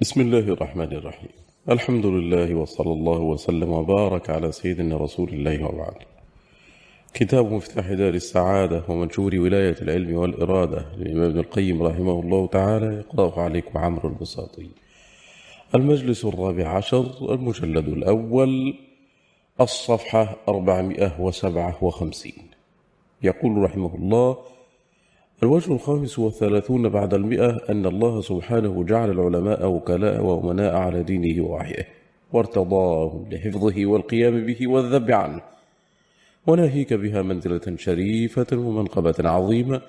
بسم الله الرحمن الرحيم. الحمد لله وصلى الله وسلم وبارك على سيدنا رسول الله وبعد. كتاب مفتاح دار السعادة ومنشور ولاية العلم والإرادة للإمام ابن القيم رحمه الله تعالى يقرأه عليكم عمرو البساطي. المجلس الرابع عشر المجلد الأول الصفحة 457 يقول رحمه الله الوجه الخامس والثلاثون بعد المئة أن الله سبحانه جعل العلماء وكلاء وأمناء على دينه ووحيه وارتضاهم لحفظه والقيام به والذب عنه. وناهيك بها منزلة شريفة ومنقبة عظيمة.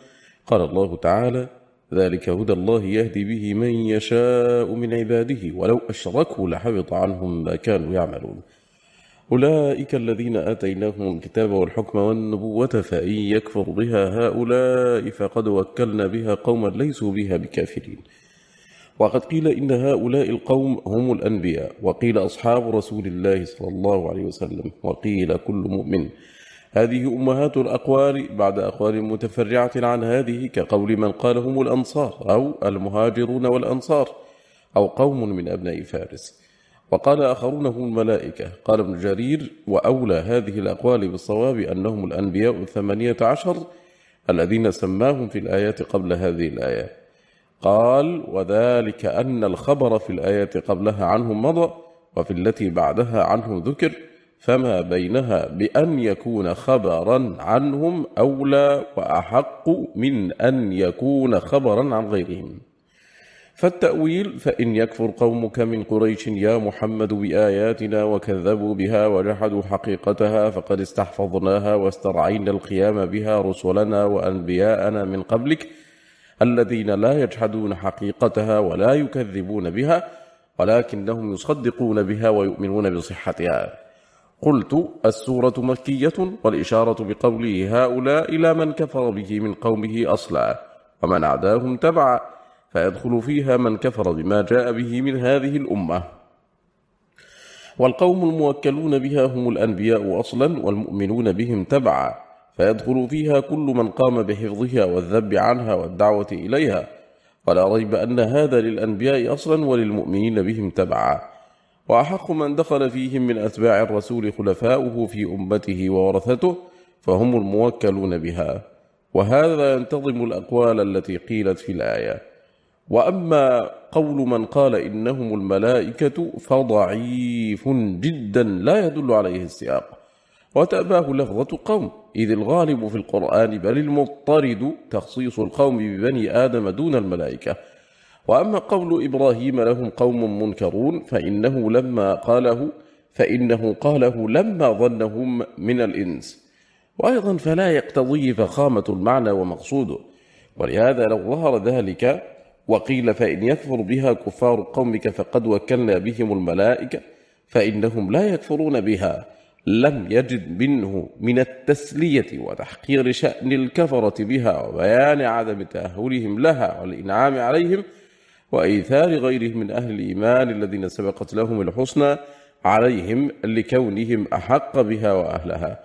قال الله تعالى ذلك هدى الله يهدي به من يشاء من عباده ولو أشركوا لحبط عنهم ما كانوا يعملون. أولئك الذين آتيناهم الكتاب والحكم والنبوة فإن يكفر بها هؤلاء فقد وكلنا بها قوما ليسوا بها بكافرين. وقد قيل إن هؤلاء القوم هم الأنبياء وقيل أصحاب رسول الله صلى الله عليه وسلم وقيل كل مؤمن. هذه أمهات الأقوال بعد أقوال متفرعة عن هذه كقول من قال هم الأنصار أو المهاجرون والأنصار أو قوم من أبناء فارس. وقال آخرون هم الملائكة. قال ابن جرير وأولى هذه الأقوال بالصواب أنهم الأنبياء الثمانية عشر الذين سماهم في الآيات قبل هذه الآية. قال وذلك أن الخبر في الآيات قبلها عنهم مضى وفي التي بعدها عنهم ذكر فما بينها بأن يكون خبرا عنهم أولى وأحق من أن يكون خبرا عن غيرهم. فالتأويل فإن يكفر قومك من قريش يا محمد بآياتنا وكذبوا بها وجحدوا حقيقتها فقد استحفظناها واسترعينا القيام بها رسلنا وأنبياءنا من قبلك الذين لا يجحدون حقيقتها ولا يكذبون بها ولكنهم يصدقون بها ويؤمنون بصحتها. قلت السورة مكية والإشارة بقوله هؤلاء إلى من كفر به من قومه أصلا ومن عداهم تبعا. فيدخل فيها من كفر بما جاء به من هذه الأمة. والقوم الموكلون بها هم الأنبياء أصلا والمؤمنون بهم تبعا. فيدخل فيها كل من قام بحفظها والذب عنها والدعوة إليها. ولا ريب أن هذا للأنبياء أصلا وللمؤمنين بهم تبعا. وأحق من دخل فيهم من أتباع الرسول خلفاؤه في أمته وورثته فهم الموكلون بها. وهذا ينتظم الأقوال التي قيلت في الآية. وأما قول من قال إنهم الملائكة فضعيف جدا لا يدل عليه السياق. وتأباه لفظة قوم إذ الغالب في القرآن بل المضطرد تخصيص القوم ببني آدم دون الملائكة. وأما قول إبراهيم لهم قوم منكرون فإنه لما قاله فإنه قاله لما ظنهم من الإنس. وأيضا فلا يقتضي فخامة المعنى ومقصوده. ولهذا لو ظهر ذلك وقيل فإن يكفر بها كفار قومك فقد وكلنا بهم الملائكة فإنهم لا يكفرون بها. لم يجد منه من التسلية وتحقير شأن الكفرة بها وبيان عدم تأهلهم لها والإنعام عليهم وإيثار غيرهم من أهل الإيمان الذين سبقت لهم الحسنى عليهم لكونهم أحق بها وأهلها.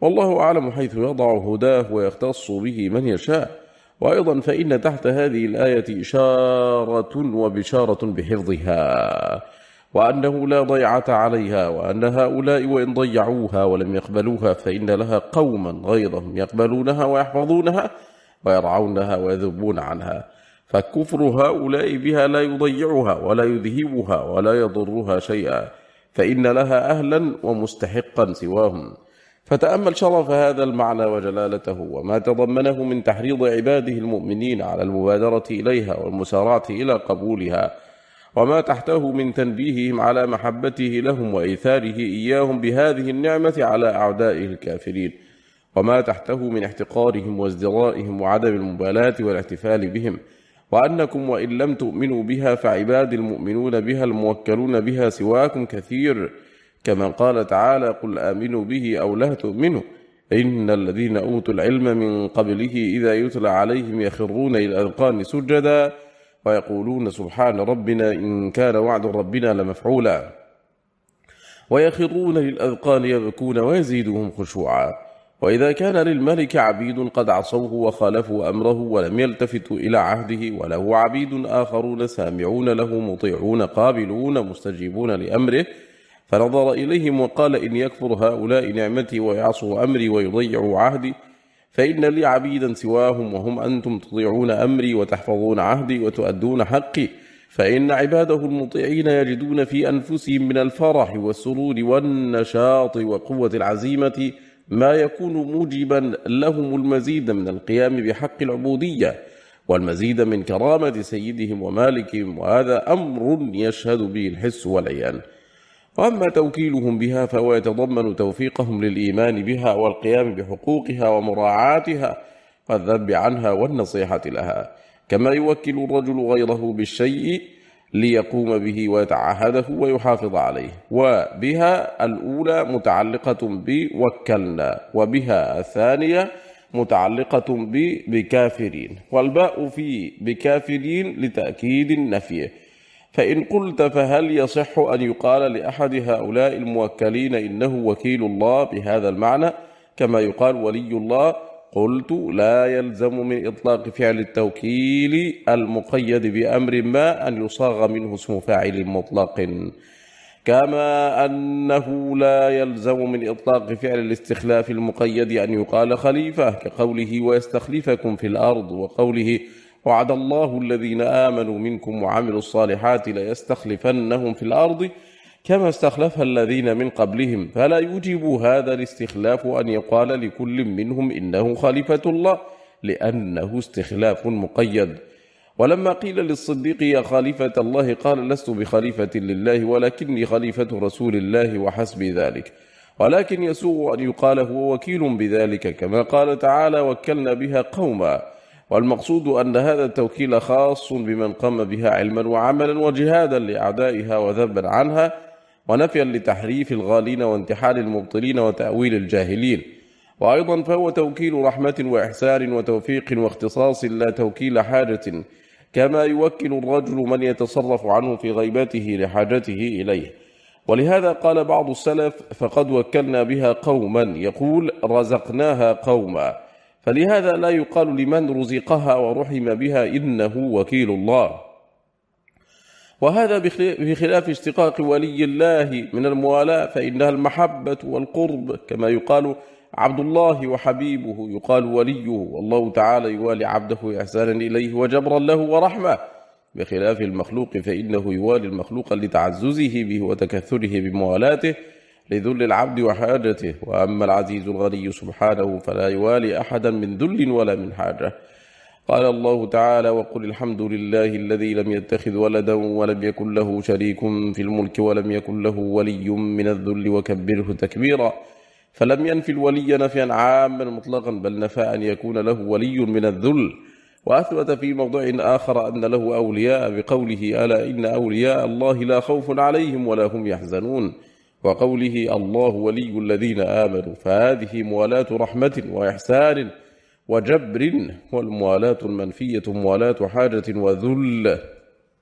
والله أعلم حيث يضع هداه ويختص به من يشاء. وأيضا فإن تحت هذه الآية إشارة وبشارة بحفظها وأنه لا ضيعة عليها وأن هؤلاء وإن ضيعوها ولم يقبلوها فإن لها قوما غيرهم يقبلونها ويحفظونها ويرعونها ويذبون عنها. فكفر هؤلاء بها لا يضيعها ولا يذهبها ولا يضرها شيئا فإن لها أهلا ومستحقا سواهم. فتأمل شرف هذا المعنى وجلالته وما تضمنه من تحريض عباده المؤمنين على المبادرة إليها والمسارعة إلى قبولها وما تحته من تنبيههم على محبته لهم وإيثاره إياهم بهذه النعمة على أعدائه الكافرين وما تحته من احتقارهم وازدرائهم وعدم المبالاة والاحتفال بهم وأنكم وإن لم تؤمنوا بها فعباد المؤمنون بها الموكلون بها سواكم كثير كما قال تعالى قل آمنوا به أو لا تؤمنوا. إن الذين أوتوا العلم من قبله إذا يتلى عليهم يخرون إلى الأذقان سجدا ويقولون سبحان ربنا إن كان وعد ربنا لمفعولا. ويخرون للأذقان يبكون ويزيدهم خشوعا. وإذا كان للملك عبيد قد عصوه وخالفوا أمره ولم يلتفتوا إلى عهده وله عبيد آخرون سامعون له مطيعون قابلون مستجيبون لأمره فنظر إليهم وقال إن يكفر هؤلاء نعمتي ويعصوا أمري ويضيعوا عهدي فإن لي عبيدا سواهم وهم أنتم تطيعون أمري وتحفظون عهدي وتؤدون حقي فإن عباده المطيعين يجدون في أنفسهم من الفرح والسرور والنشاط وقوة العزيمة ما يكون موجبا لهم المزيد من القيام بحق العبودية والمزيد من كرامة سيدهم ومالكهم وهذا أمر يشهد به الحس والعيان. وأما توكيلهم بها فهو يتضمن توفيقهم للإيمان بها والقيام بحقوقها ومراعاتها والذب عنها والنصيحة لها. كما يوكل الرجل غيره بالشيء ليقوم به ويتعهده ويحافظ عليه. وبها الأولى متعلقة بوكلنا وبها الثانية متعلقة بكافرين. والباء في بكافرين لتأكيد النفي. فإن قلت فهل يصح أن يقال لأحد هؤلاء الموكلين إنه وكيل الله بهذا المعنى؟ كما يقال ولي الله قلت لا يلزم من إطلاق فعل التوكيل المقيد بأمر ما أن يصاغ منه اسم فاعل مطلق. كما أنه لا يلزم من إطلاق فعل الاستخلاف المقيد أن يقال خليفة كقوله ويستخلفكم في الأرض وقوله وعد الله الذين آمنوا منكم وعملوا الصالحات ليستخلفنهم في الأرض كما استخلف الذين من قبلهم. فلا يوجب هذا الاستخلاف أن يقال لكل منهم إنه خليفة الله لأنه استخلاف مقيد. ولما قيل للصديق يا خليفة الله قال لست بخليفة لله ولكني خليفة رسول الله وحسب ذلك. ولكن يسوء أن يقال هو وكيل بذلك كما قال تعالى وكلنا بها قوما والمقصود أن هذا التوكيل خاص بمن قام بها علما وعملا وجهادا لأعدائها وذبا عنها ونفيا لتحريف الغالين وانتحال المبطلين وتأويل الجاهلين. وأيضا فهو توكيل رحمة وإحسان وتوفيق واختصاص لا توكيل حاجة كما يوكل الرجل من يتصرف عنه في غيبته لحاجته إليه. ولهذا قال بعض السلف فقد وكلنا بها قوما. يقول رزقناها قوما. فلهذا لا يقال لمن رزقها ورحم بها إنه وكيل الله. وهذا بخلاف اشتقاق ولي الله من الموالاة فإنها المحبة والقرب كما يقال عبد الله وحبيبه يقال وليه والله تعالى يوالي عبده إحسانا إليه وجبرا له ورحمة. بخلاف المخلوق فإنه يوالي المخلوق لتعززه به وتكثره بموالاته لذل العبد وحاجته وأما العزيز الغني سبحانه فلا يوالي أحدا من ذل ولا من حاجة. قال الله تعالى وقل الحمد لله الذي لم يتخذ ولدا ولم يكن له شريك في الملك ولم يكن له ولي من الذل وكبره تكبيرا. فلم ينفي الولي نفيا عاما مطلقا بل نفى أن يكون له ولي من الذل. وأثبت في موضع آخر أن له أولياء بقوله ألا إن أولياء الله لا خوف عليهم ولا هم يحزنون. وقوله الله ولي الذين آمنوا فهذه موالاة رحمة وإحسان وجبر والموالاة المنفية موالاة حاجة وذل.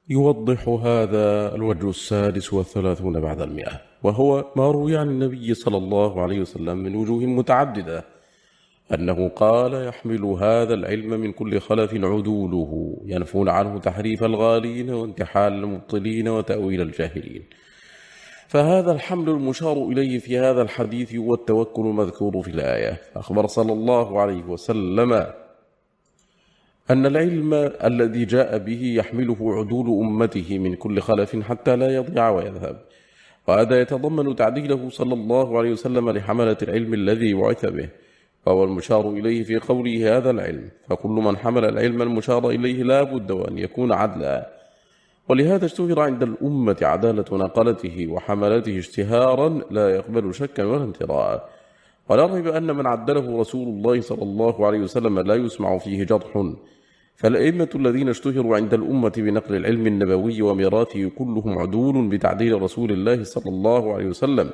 يوضح هذا الوجه السادس والثلاثون بعد المئة وهو ما روي عن النبي صلى الله عليه وسلم من وجوه متعددة أنه قال يحمل هذا العلم من كل خلف عدوله ينفون عنه تحريف الغالين وانتحال المبطلين وتأويل الجاهلين. فهذا الحمل المشار إليه في هذا الحديث هو التوكل المذكور في الآية. أخبر صلى الله عليه وسلم أن العلم الذي جاء به يحمله عدول أمته من كل خلف حتى لا يضيع ويذهب. وهذا يتضمن تعديله صلى الله عليه وسلم لحملة العلم الذي بعث به فهو المشار إليه في قوله هذا العلم. فكل من حمل العلم المشار إليه لا بد وأن يكون عدلا. ولهذا اشتهر عند الأمة عدالة نقلته وحملته اشتهارا لا يقبل شكا ولا انتراء. ولا ريب أن من عدله رسول الله صلى الله عليه وسلم لا يسمع فيه جرح. فالأئمة الذين اشتهروا عند الأمة بنقل العلم النبوي وميراثه كلهم عدول بتعديل رسول الله صلى الله عليه وسلم.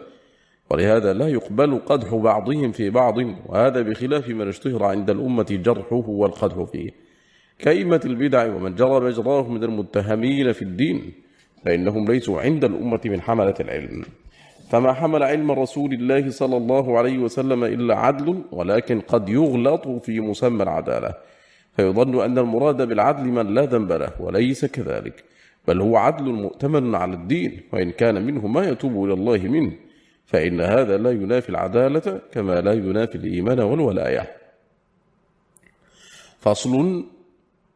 ولهذا لا يقبل قدح بعضهم في بعض وهذا بخلاف من اشتهر عند الأمة جرحه والقدح فيه. كأئمة البدع ومن جرى مجراه من المتهمين في الدين فإنهم ليسوا عند الأمة من حملة العلم. فما حمل علم رسول الله صلى الله عليه وسلم إلا عدل ولكن قد يغلط في مسمى العدالة. فيظن أن المراد بالعدل من لا ذنب له وليس كذلك. بل هو عدل مؤتمن على الدين وإن كان منه ما يتوب إلى الله منه. فإن هذا لا ينافي العدالة كما لا ينافي الإيمان والولاية. فصل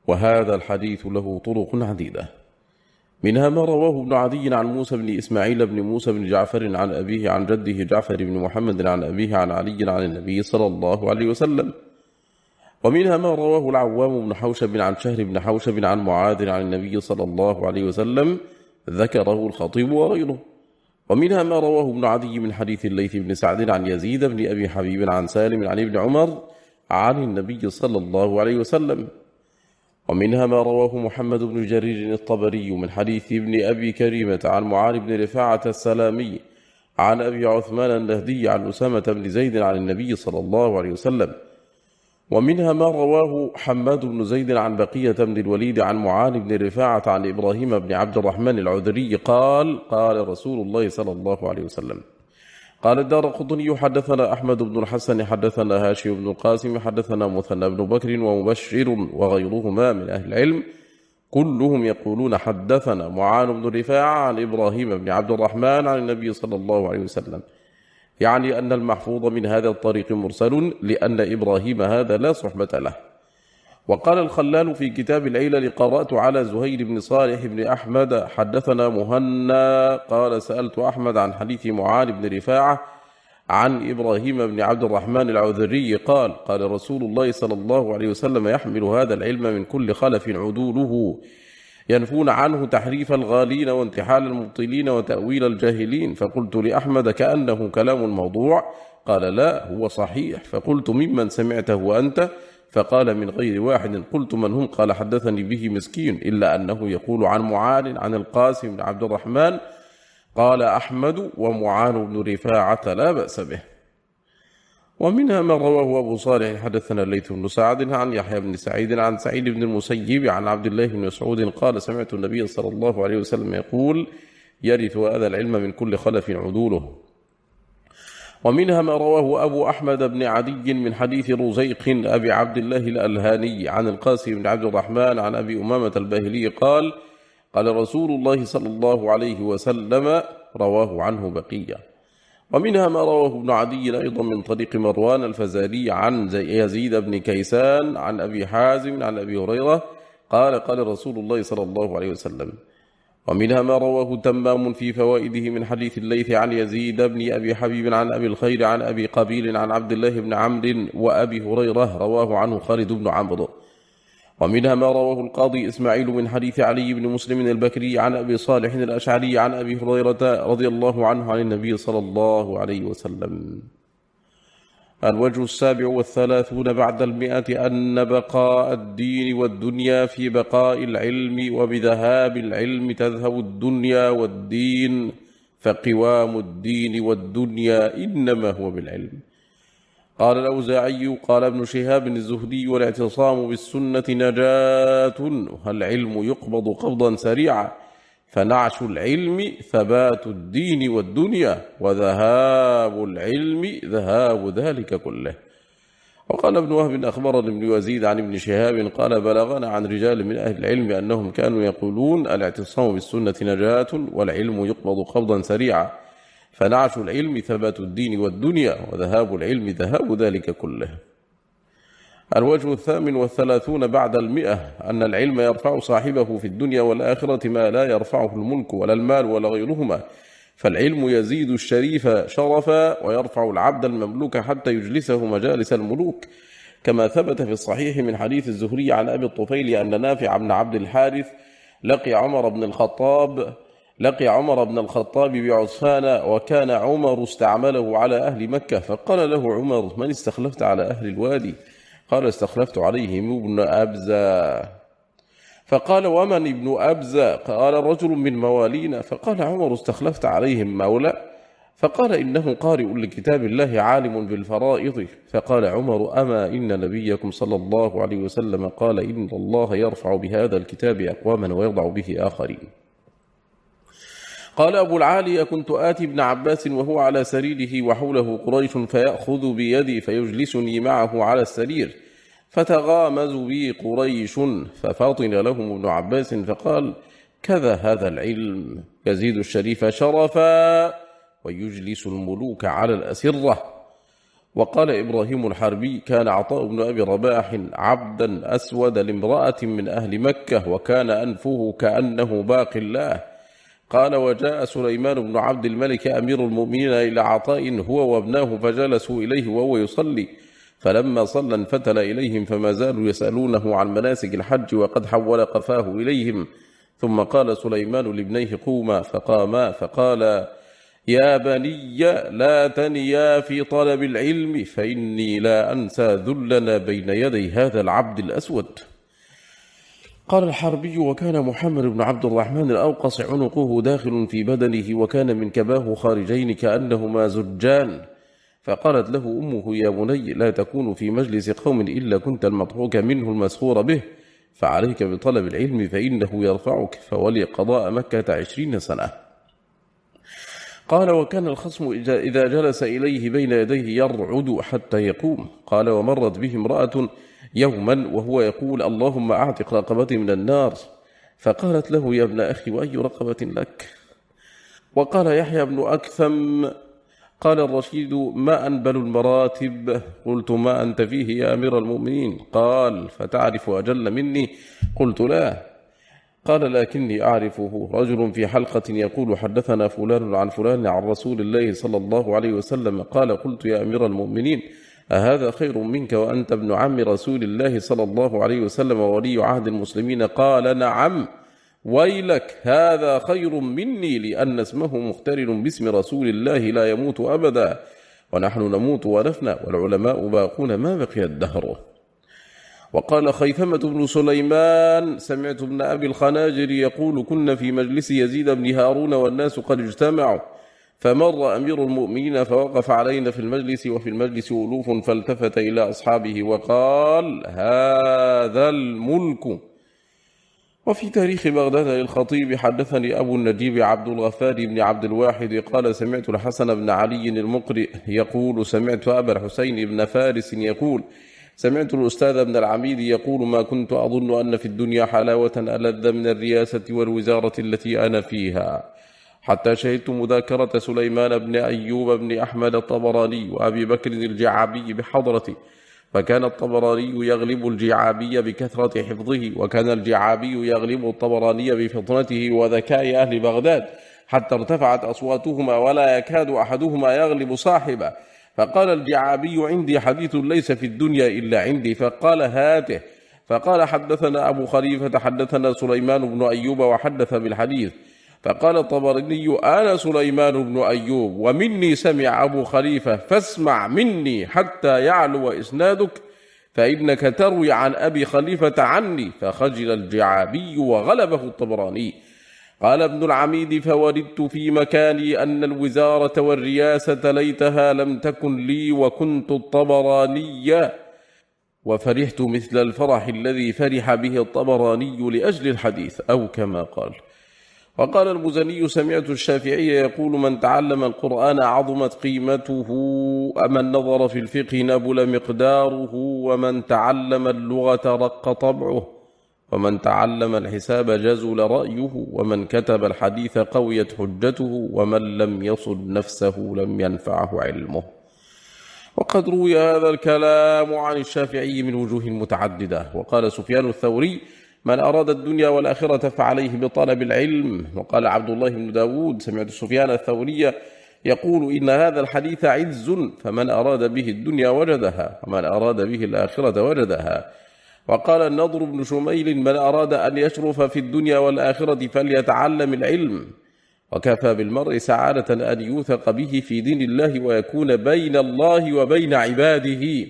وهذا الحديث له طرق عديدة. منها ما رواه ابن عدي عن موسى بن إسماعيل بن موسى بن جعفر عن أبيه عن جده جعفر بن محمد عن أبيه عن علي عن النبي صلى الله عليه وسلم. ومنها ما رواه العوام بن حوشب عن شهر بن حوشب عن معاذ عن النبي صلى الله عليه وسلم ذكره الخطيب وغيره. ومنها ما رواه ابن عدي من حديث الليث بن سعد عن يزيد بن أبي حبيب عن سالم عن ابن عمر عن النبي صلى الله عليه وسلم. ومنها ما رواه محمد بن جرير الطبري من حديث ابن أبي كريمة عن معاذ بن رفاعة السلامي عن أبي عثمان النهدي عن أسامة بن زيد عن النبي صلى الله عليه وسلم. ومنها ما رواه حماد بن زيد عن بقية بن الوليد عن معاذ بن رفاعة عن إبراهيم بن عبد الرحمن العذري قال قال رسول الله صلى الله عليه وسلم. قال الدار قطني حدثنا أحمد بن الحسن حدثنا هاشي بن القاسم حدثنا مثنى بن بكر ومبشر وغيرهما من أهل العلم. كلهم يقولون حدثنا معاذ بن رفاعة عن إبراهيم بن عبد الرحمن عن النبي صلى الله عليه وسلم. يعني أن المحفوظ من هذا الطريق مرسل لأن إبراهيم هذا لا صحبة له. وقال الخلال في كتاب العيلة قرأت على زهير بن صالح بن أحمد حدثنا مهنا قال سألت أحمد عن حديث معاذ بن رفاعة عن إبراهيم بن عبد الرحمن العذري قال قال رسول الله صلى الله عليه وسلم يحمل هذا العلم من كل خلف عدوله ينفون عنه تحريف الغالين وانتحال المبطلين وتأويل الجاهلين فقلت لأحمد كأنه كلام موضوع قال لا هو صحيح فقلت ممن سمعته أنت فقال من غير واحد قلت من هم؟ قال حدثني به مسكين إلا أنه يقول عن معان عن القاسم بن عبد الرحمن قال أحمد ومعان بن رفاعة لا بأس به. ومنها ما رواه أبو صالح حدثنا الليث بن سعد عن يحيى بن سعيد عن سعيد بن المسيب عن عبد الله بن مسعود قال سمعت النبي صلى الله عليه وسلم يقول يرث هذا العلم من كل خلف عدوله. ومنها ما رواه أبو أحمد بن عدي من حديث رزيق أبي عبد الله الألهاني عن القاسم بن عبد الرحمن عن أبي أمامة الباهلي قال قال رسول الله صلى الله عليه وسلم رواه عنه بقية. ومنها ما رواه ابن عدي أيضا من طريق مروان الفزاري عن يزيد بن كيسان عن أبي حازم عن أبي هريرة قال قال رسول الله صلى الله عليه وسلم ومنها ما رواه تمام في فوائده من حديث الليث عن يزيد بن أبي حبيب عن أبي الخير عن أبي قبيل عن عبد الله بن عمرو وأبي هريرة رواه عنه خالد بن عمرو. ومنها ما رواه القاضي إسماعيل من حديث علي بن مسلم البكري عن أبي صالح الأشعري عن أبي هريرة رضي الله عنه عن النبي صلى الله عليه وسلم. الوجه السابع والثلاثون بعد المئة أن بقاء الدين والدنيا في بقاء العلم وبذهاب العلم تذهب الدنيا والدين فقوام الدين والدنيا إنما هو بالعلم. قال الأوزاعي قال ابن شهاب الزهدي والاعتصام بالسنة نجاة العلم يقبض قبضا سريعا؟ فنعش العلم ثبات الدين والدنيا وذهاب العلم ذهاب ذلك كله. وقال ابن وهب أخبرني ابن يزيد عن ابن شهاب قال بلغنا عن رجال من أهل العلم أنهم كانوا يقولون الاعتصام بالسنة نجاة والعلم يقبض قبضا سريعا. فنعش العلم ثبات الدين والدنيا وذهاب العلم ذهاب ذلك كله. الوجه الثامن والثلاثون بعد المئة أن العلم يرفع صاحبه في الدنيا والآخرة ما لا يرفعه الملك ولا المال ولا غيرهما. فالعلم يزيد الشريف شرفا ويرفع العبد المملوك حتى يجلسه مجالس الملوك. كما ثبت في الصحيح من حديث الزهري عن أبي الطفيل أن نافع بن عبد الحارث لقي عمر بن الخطاب لقي عمر بن الخطاب بعصفان وكان عمر استعمله على أهل مكة فقال له عمر من استخلفت على أهل الوادي؟ قال استخلفت عليهم ابن أبزة. فقال ومن ابن أبزة؟ قال رجل من موالينا. فقال عمر استخلفت عليهم مولى. فقال إنه قارئ لكتاب الله عالم بالفرائض. فقال عمر أما إن نبيكم صلى الله عليه وسلم قال إن الله يرفع بهذا الكتاب أقواما ويضع به آخرين. قال أبو العالي كنت آتي ابن عباس وهو على سريره وحوله قريش فيأخذ بيدي فيجلسني معه على السرير. فتغامز بي قريش ففاطن لهم ابن عباس فقال كذا هذا العلم يزيد الشريف شرفا ويجلس الملوك على الأسرة. وقال إبراهيم الحربي كان عطاء بن أبي رباح عبدا أسود لامرأة من أهل مكة وكان أنفه كأنه باق الله. قال وجاء سليمان بن عبد الملك أمير المؤمنين إلى عطاء هو وابناه فجلسوا إليه وهو يصلي. فلما صلى انفتل إليهم فما زالوا يسألونه عن مناسك الحج وقد حول قفاه إليهم. ثم قال سليمان لابنيه قوما. فقاما. فقال يا بني لا تنيا في طلب العلم فإني لا أنسى ذلنا بين يدي هذا العبد الأسود. قال الحربي وكان محمد بن عبد الرحمن الأوقص عنقه داخل في بدنه وكان من كباه خارجين كأنهما زجان. فقالت له أمه يا بني لا تكون في مجلس قوم إلا كنت المضحوك منه المسخور به. فعليك بطلب العلم فإنه يرفعك. فولي قضاء مكة عشرين سنة. قال وكان الخصم إذا جلس إليه بين يديه يرعد حتى يقوم. قال ومرت به امرأة يوما وهو يقول اللهم أعتق رقبتي من النار. فقالت له يا ابن أخي وأي رقبة لك؟ وقال يحيى بن أكثم قال الرشيد ما أنبل المراتب؟ قلت ما أنت فيه يا أمير المؤمنين؟ قال فتعرف أجل مني؟ قلت لا. قال لكني أعرفه. رجل في حلقة يقول حدثنا فلان عن فلان عن رسول الله صلى الله عليه وسلم. قال قلت يا أمير المؤمنين أهذا خير منك وأنت ابن عم رسول الله صلى الله عليه وسلم ولي عهد المسلمين؟ قال نعم. ويلك هذا خير مني لأن اسمه مخترن باسم رسول الله لا يموت أبدا. ونحن نموت ونفنى والعلماء باقون ما بقي الدهر. وقال خيثمة بن سليمان سمعت ابن أبي الخناجر يقول كنا في مجلس يزيد بن هارون والناس قد اجتمعوا فمر أمير المؤمنين فوقف علينا في المجلس وفي المجلس ألوف فالتفت إلى أصحابه وقال هذا الملك. وفي تاريخ بغداد للخطيب حدثني أبو النجيب عبد الغفار بن عبد الواحد قال سمعت الحسن بن علي المقرئ يقول سمعت أبا الحسين بن فارس يقول سمعت الأستاذ ابن العميد يقول ما كنت أظن أن في الدنيا حلاوة ألذ من الرياسة والوزارة التي أنا فيها. حتى شهدت مذاكرة سليمان بن أيوب بن أحمد الطبراني وأبي بكر الجعابي بحضرتي فكان الطبراني يغلب الجعابي بكثرة حفظه وكان الجعابي يغلب الطبراني بفطنته وذكاء أهل بغداد حتى ارتفعت أصواتهما ولا يكاد أحدهما يغلب صاحبه. فقال الجعابي عندي حديث ليس في الدنيا إلا عندي. فقال هاته. فقال حدثنا أبو خليفة حدثنا سليمان بن أيوب وحدث بالحديث. فقال الطبراني أنا سليمان بن أيوب ومني سمع أبو خليفة فاسمع مني حتى يعلو إسنادك فإنك تروي عن أبي خليفة عني فخجل الجعابي وغلبه الطبراني. قال ابن العميد فوردت في مكاني أن الوزارة والرياسة ليتها لم تكن لي وكنت الطبراني وفرحت مثل الفرح الذي فرح به الطبراني لأجل الحديث أو كما قال. وقال المزني سمعت الشافعي يقول من تعلم القرآن عظمت قيمته أمن نظر في الفقه نبل مقداره ومن تعلم اللغة رق طبعه ومن تعلم الحساب جزل رأيه ومن كتب الحديث قويت حجته ومن لم يصد نفسه لم ينفعه علمه. وقد روي هذا الكلام عن الشافعي من وجوه متعددة. وقال سفيان الثوري من أراد الدنيا والآخرة فعليه بطلب العلم وقال عبد الله بن داود سمعت سفيان الثوري يقول إن هذا الحديث عز فمن أراد به الدنيا وجدها ومن أراد به الآخرة وجدها وقال النضر بن شميل من أراد أن يشرف في الدنيا والآخرة فليتعلم العلم وكفى بالمرء سعادة أن يوثق به في دين الله ويكون بين الله وبين عباده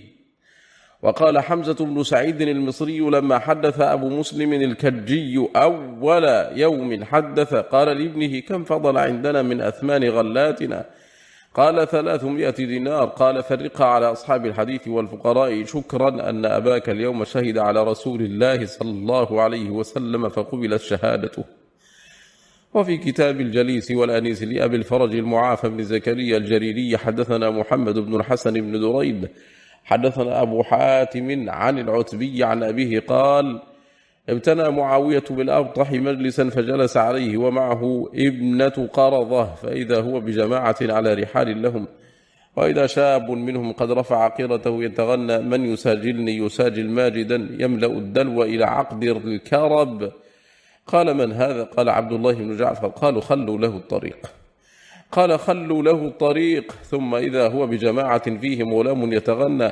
وقال حمزة بن سعيد المصري لما حدث أبو مسلم الكجي أول يوم حدث قال لابنه كم فضل عندنا من أثمان غلاتنا؟ قال ثلاثمائة دينار. قال فرقها على أصحاب الحديث والفقراء شكرا أن أباك اليوم شهد على رسول الله صلى الله عليه وسلم فقبلت شهادته. وفي كتاب الجليس والأنيس لأبي الفرج المعافى بن زكريا الجريري حدثنا محمد بن الحسن بن دريد حدثنا أبو حاتم عن العتبي عن أبيه قال ابتنى معاوية بالأبطح مجلسا فجلس عليه ومعه ابنة قرضة فإذا هو بجماعة على رحال لهم. وإذا شاب منهم قد رفع قيرته يتغنى من يساجلني؟ يساجل ماجدا يملأ الدلو إلى عقد الكرب. قال من هذا؟ قال عبد الله بن جعفر. قالوا خلوا له الطريق. قال خلوا له الطريق ثم إذا هو بجماعة فيهم غلام يتغنى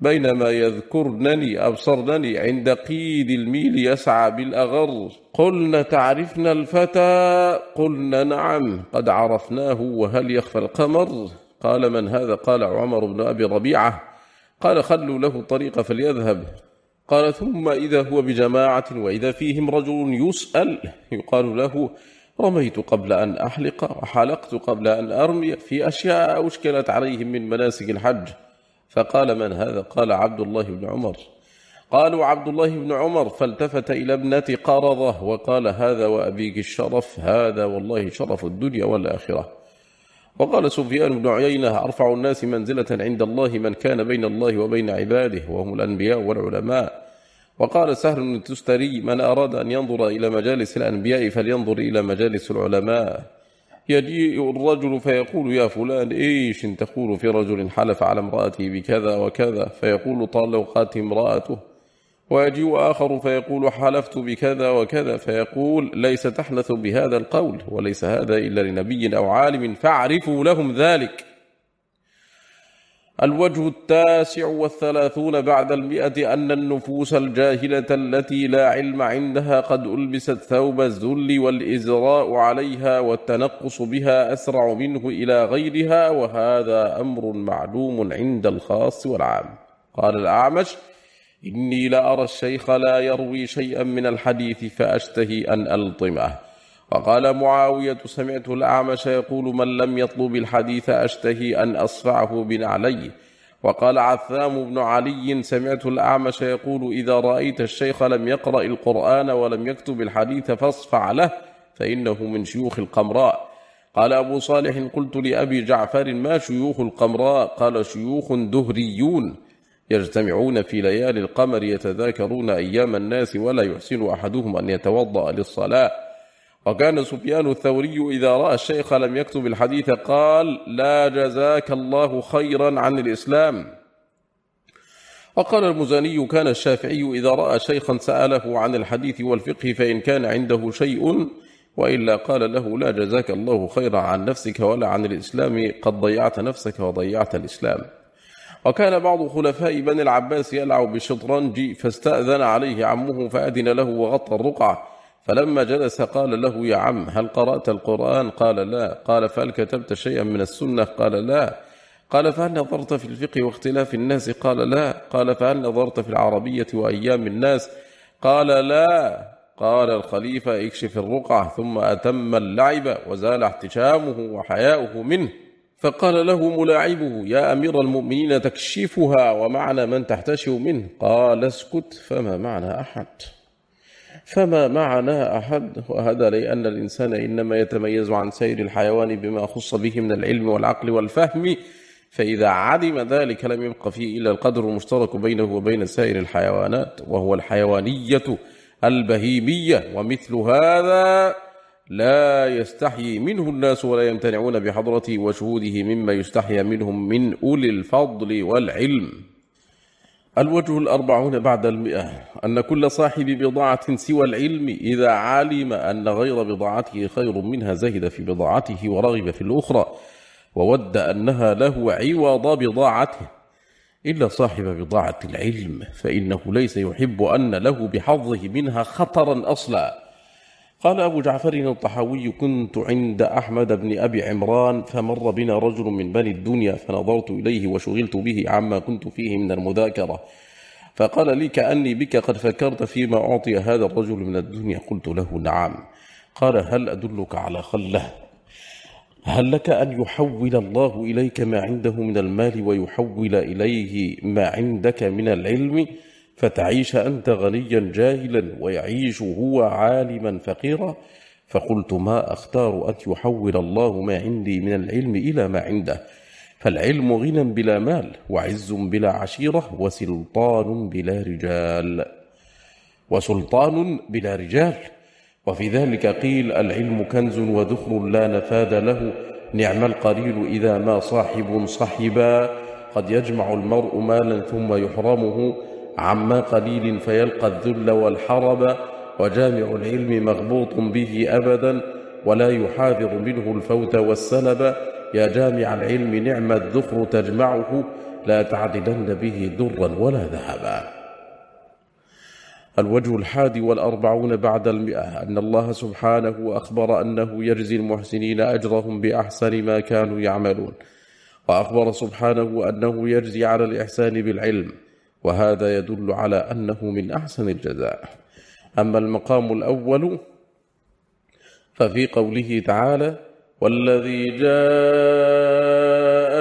بينما يذكرنني أبصرنني عند قيد الميل يسعى بالأغر. قلنا تعرفنا الفتى؟ قلنا نعم قد عرفناه وهل يخفى القمر؟ قال من هذا؟ قال عمر بن أبي ربيعة. قال خلوا له الطريق فليذهب. قال ثم إذا هو بجماعة وإذا فيهم رجل يسأل يقال له رميت قبل أن أحلق وحلقت قبل أن أرمي في أشياء أشكلت عليهم من مناسك الحج. فقال من هذا؟ قال عبد الله بن عمر. قالوا عبد الله بن عمر فالتفت إلى ابنة قرضة وقال هذا وأبيك الشرف هذا والله شرف الدنيا والآخرة. وقال سفيان بن عيينة أرفع الناس منزلة عند الله من كان بين الله وبين عباده وهم الأنبياء والعلماء. وقال سهل بن تستري من أراد أن ينظر إلى مجالس الأنبياء فلينظر إلى مجالس العلماء. يجيء الرجل فيقول يا فلان إيش تقول في رجل حلف على امرأته بكذا وكذا? فيقول طلقات امرأته. ويجيء آخر فيقول حلفت بكذا وكذا. فيقول ليس تحنث بهذا القول وليس هذا إلا لنبي أو عالم فاعرفوا لهم ذلك. الوجه التاسع والثلاثون بعد المئة أن النفوس الجاهلة التي لا علم عندها قد ألبست ثوب الذل والإزراء عليها والتنقص بها أسرع منه إلى غيرها وهذا أمر معلوم عند الخاص والعام. قال الأعمش إني لأرى الشيخ لا يروي شيئا من الحديث فأشتهي أن ألطمه. وقال معاوية سمعت الأعمش يقول من لم يطلب الحديث أشتهي أن أصفعه بنعلي وقال عثام بن علي سمعت الأعمش يقول إذا رأيت الشيخ لم يقرأ القرآن ولم يكتب الحديث فاصفع له فإنه من شيوخ القمراء. قال أبو صالح قلت لأبي جعفر ما شيوخ القمراء؟ قال شيوخ دهريون يجتمعون في ليالي القمر يتذاكرون أيام الناس ولا يحسن أحدهم أن يتوضأ للصلاة. وكان سفيان الثوري إذا رأى الشيخ لم يكتب الحديث قال لا جزاك الله خيرا عن الإسلام. وقال المزاني كان الشافعي إذا رأى شيخا سأله عن الحديث والفقه فإن كان عنده شيء وإلا قال له لا جزاك الله خيرا عن نفسك ولا عن الإسلام قد ضيعت نفسك وضيعت الإسلام. وكان بعض خلفاء بني العباس يلعب بالشطرنج فاستأذن عليه عمه فأذن له وغطى الرقعة. فلما جلس قال له يا عم هل قرأت القرآن? قال لا. قال فهل كتبت شيئا من السنة? قال لا. قال فهل نظرت في الفقه واختلاف الناس? قال لا. قال فهل نظرت في العربية وأيام الناس? قال لا. قال الخليفة اكشف الرقعة ثم أتم اللعب وزال احتشامه وحياؤه منه. فقال له ملاعبه يا أمير المؤمنين تكشفها ومعنى من تحتشم منه. قال اسكت فما معنى أحد؟ فما معنا أحد وهذا لأن الإنسان إنما يتميز عن سير الحيوان بما خص به من العلم والعقل والفهم فإذا عدم ذلك لم يبق فيه إلا القدر المشترك بينه وبين سائر الحيوانات وهو الحيوانية البهيمية ومثل هذا لا يستحيي منه الناس ولا يمتنعون بحضرته وشهوده مما يستحيى منهم من أولي الفضل والعلم. الوجه الأربعون بعد المئة أن كل صاحب بضاعة سوى العلم إذا علم أن غير بضاعته خير منها زهد في بضاعته ورغب في الأخرى وود أنها له عوض بضاعته. إلا صاحب بضاعة العلم فإنه ليس يحب أن له بحظه منها خطرا أصلا. قال أبو جعفر الطحاوي كنت عند أحمد بن أبي عمران فمر بنا رجل من بني الدنيا فنظرت إليه وشغلت به عما كنت فيه من المذاكرة. فقال لي كأني بك قد فكرت فيما أعطي هذا الرجل من الدنيا. قلت له نعم. قال هل أدلك على خلة؟ هل لك أن يحول الله إليك ما عنده من المال ويحول إليه ما عندك من العلم؟ فتعيش أنت غنيا جاهلا ويعيش هو عالما فقيرا. فقلت ما أختار أن يحول الله ما عندي من العلم إلى ما عنده. فالعلم غنى بلا مال وعز بلا عشيرة وسلطان بلا رجال. وسلطان بلا رجال. وفي ذلك قيل العلم كنز وذخر لا نفاد له. نعم القليل إذا ما صاحب صحبا قد يجمع المرء مالا ثم يحرمه. عما قليل فيلقى الذل والحرب وجامع العلم مغبوط به أبدا ولا يحاذر منه الفوت والسلب يا جامع العلم نعم الذخر تجمعه لا تعدلن به درا ولا ذهبا. الوجه الحادي والأربعون بعد المئة أن الله سبحانه أخبر أنه يجزي المحسنين أجرهم بأحسن ما كانوا يعملون. وأخبر سبحانه أنه يجزي على الإحسان بالعلم. وهذا يدل على أنه من أحسن الجزاء. أما المقام الأول ففي قوله تعالى والذي جاء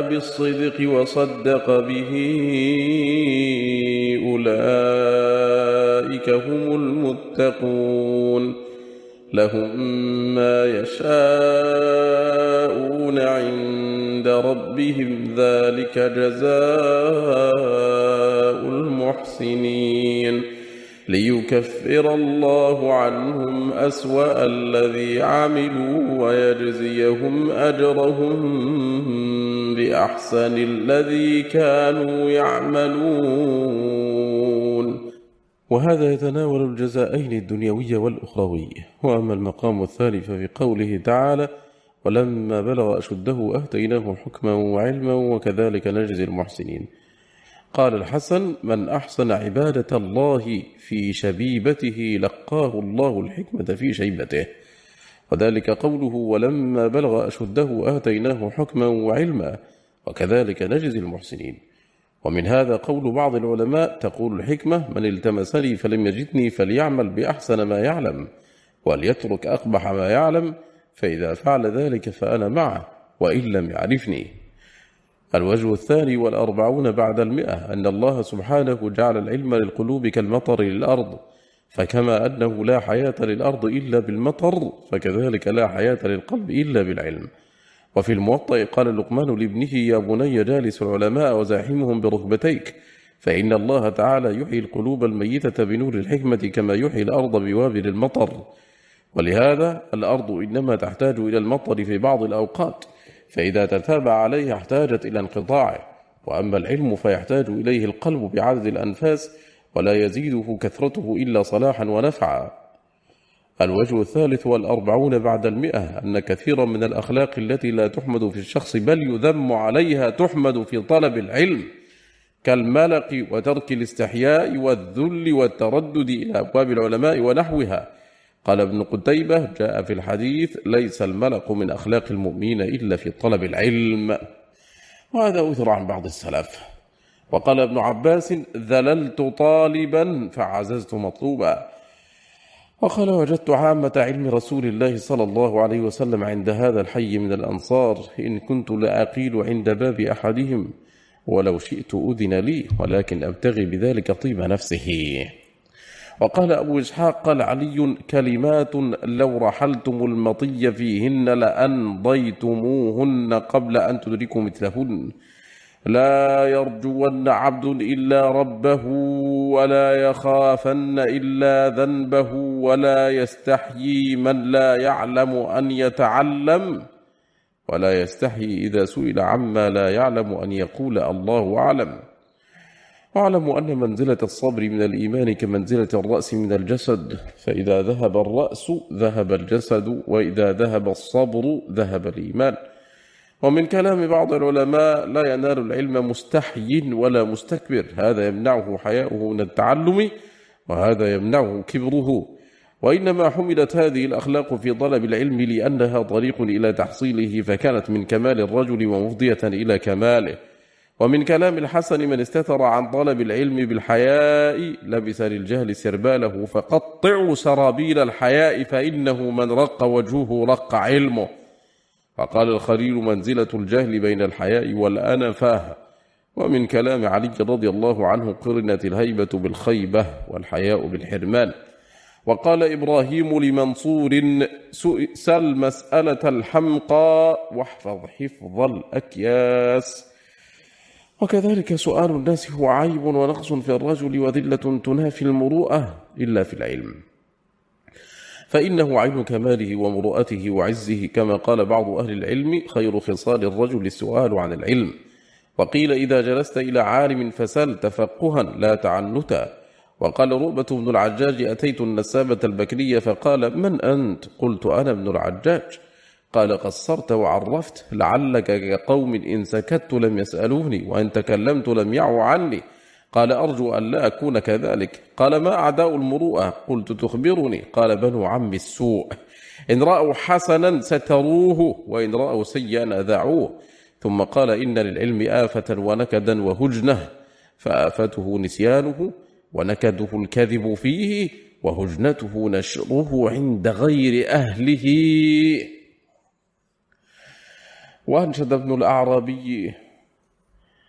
بالصدق وصدق به أولئك هم المتقون لهم ما يشاءون عند ربهم ذلك جزاء المحسنين. ليكفر الله عنهم أسوأ الذي عملوا ويجزيهم أجرهم بأحسن الذي كانوا يعملون. وهذا يتناول الجزائين الدنيوي والأخروي. وأما المقام الثاني ففي قوله تعالى ولما بلغ أشده أهتيناه حكما وعلما وكذلك نجزي المحسنين. قال الحسن من أحسن عبادة الله في شبيبته لقاه الله الحكمة في شيبته. وذلك قوله ولما بلغ أشده آتيناه حكما وعلما وكذلك نجزي المحسنين. ومن هذا قول بعض العلماء تقول الحكمة من التمسني فلم يجدني فليعمل بأحسن ما يعلم وليترك أقبح ما يعلم فإذا فعل ذلك فأنا معه وإن لم يعرفني. الوجه الثاني والأربعون بعد المئة أن الله سبحانه جعل العلم للقلوب كالمطر للأرض فكما أنه لا حياة للأرض إلا بالمطر فكذلك لا حياة للقلب إلا بالعلم. وفي الموطأ قال لقمان لابنه يا بني جالس العلماء وزاحمهم بركبتيك فإن الله تعالى يحيي القلوب الميتة بنور الحكمة كما يحيي الأرض بوابل المطر. ولهذا الأرض إنما تحتاج إلى المطر في بعض الأوقات فإذا تتابع عليه احتاجت إلى انقطاعه وأما العلم فيحتاج إليه القلب بعدد الأنفاس ولا يزيده كثرته إلا صلاحا ونفعا. الوجه الثالث والأربعون بعد المئة أن كثيرا من الأخلاق التي لا تحمد في الشخص بل يذم عليها تحمد في طلب العلم كالملق وترك الاستحياء والذل والتردد إلى أبواب العلماء ونحوها. قال ابن قتيبة جاء في الحديث ليس الملق من أخلاق المؤمنين إلا في طلب العلم. وهذا أثر عن بعض السلف. وقال ابن عباس ذللت طالبا فعززت مطلوبا. وقال وجدت عامة علم رسول الله صلى الله عليه وسلم عند هذا الحي من الأنصار. إن كنت لأقيل عند باب أحدهم ولو شئت أذن لي ولكن أبتغي بذلك طيب نفسه. وقال أبو إسحاق قال علي كلمات لو رحلتم المطي فيهن لأنضيتموهن قبل أن تدركوا مثلهن. لا يرجون عبد إلا ربه ولا يخافن إلا ذنبه ولا يستحيي من لا يعلم أن يتعلم ولا يستحيي إذا سئل عما لا يعلم أن يقول الله أعلم. واعلموا أن منزلة الصبر من الإيمان كمنزلة الرأس من الجسد فإذا ذهب الرأس ذهب الجسد وإذا ذهب الصبر ذهب الإيمان. ومن كلام بعض العلماء لا ينال العلم مستحي ولا مستكبر هذا يمنعه حياؤه من التعلم وهذا يمنعه كبره. وإنما حملت هذه الأخلاق في طلب العلم لأنها طريق إلى تحصيله فكانت من كمال الرجل ومفضية إلى كماله. ومن كلام الحسن من استتر عن طلب العلم بالحياء لبس للجهل سرباله فقطعوا سرابيل الحياء فإنه من رق وجهه رق علمه. فقال الخليل منزلة الجهل بين الحياء والأنفاه ومن كلام علي رضي الله عنه قرنت الهيبة بالخيبة والحياء بالحرمان. وقال إبراهيم لمنصور سل مسألة الحمقى واحفظ حفظ الأكياس. وكذلك سؤال الناس هو عيب ونقص في الرجل وذلة تنافي المروءة إلا في العلم. فإنه عين كماله ومروءته وعزه كما قال بعض أهل العلم خير خصال الرجل السؤال عن العلم. وقيل إذا جلست إلى عالم فسل تفقها لا تعنتا وقال رؤبة بن العجاج أتيت النسابة البكرية؟ فقال من أنت؟ قلت أنا ابن العجاج. قال قصرت وعرفت لعلك كقوم إن سكت لم يسألوني وإن تكلمت لم يعوا عني. قال أرجو أن لا أكون كذلك. قال ما أعداء المروءة؟ قلت تخبرني. قال بنو عم السوء. إن رأوا حسنا ستروه وإن رأوا سيئا أذعوه ثم قال إن للعلم آفة ونكدا وهجنة. فآفته نسيانه ونكده الكذب فيه وهجنته نشره عند غير أهله. وأنشد ابن الأعرابي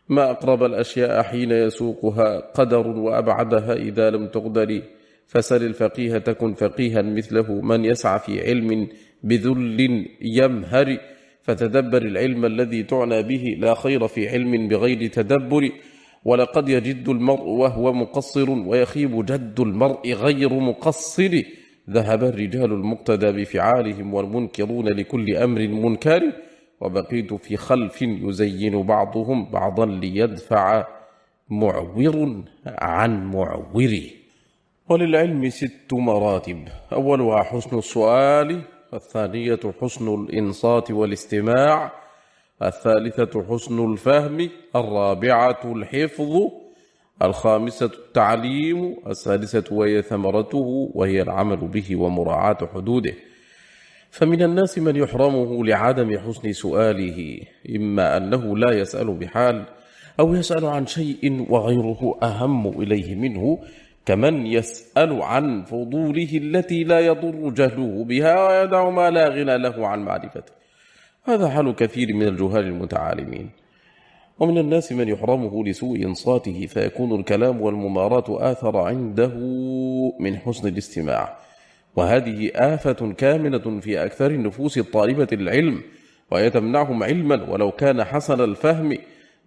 ما أقرب الأشياء حين يسوقها قدر وأبعدها إذا لم تقدر فسل الفقيه تكن فقيها مثله من يسعى في علم بذل يمهر. فتدبر العلم الذي تعنى به لا خير في علم بغير تدبر. ولقد يجد المرء وهو مقصر ويخيب جد المرء غير مقصر. ذهب الرجال المقتدى بفعالهم والمنكرون لكل أمر منكر. وبقيت في خلف يزين بعضهم بعضا ليدفع معور عن معور وللعلم ست مراتب. أولها حسن السؤال الثانية حسن الإنصات والاستماع الثالثة حسن الفهم الرابعة الحفظ الخامسة التعليم السادسة وهي ثمرته وهي العمل به ومراعاة حدوده. فمن الناس من يحرمه لعدم حسن سؤاله إما أنه لا يسأل بحال أو يسأل عن شيء وغيره أهم إليه منه كمن يسأل عن فضوله التي لا يضر جهله بها ويدع ما لا غنى له عن معرفته. هذا حال كثير من الجهال المتعالمين. ومن الناس من يحرمه لسوء إنصاته فيكون الكلام والممارات آثر عنده من حسن الاستماع. وهذه آفة كامنة في أكثر النفوس الطالبة العلم وهي تمنعهم علما ولو كان حسن الفهم.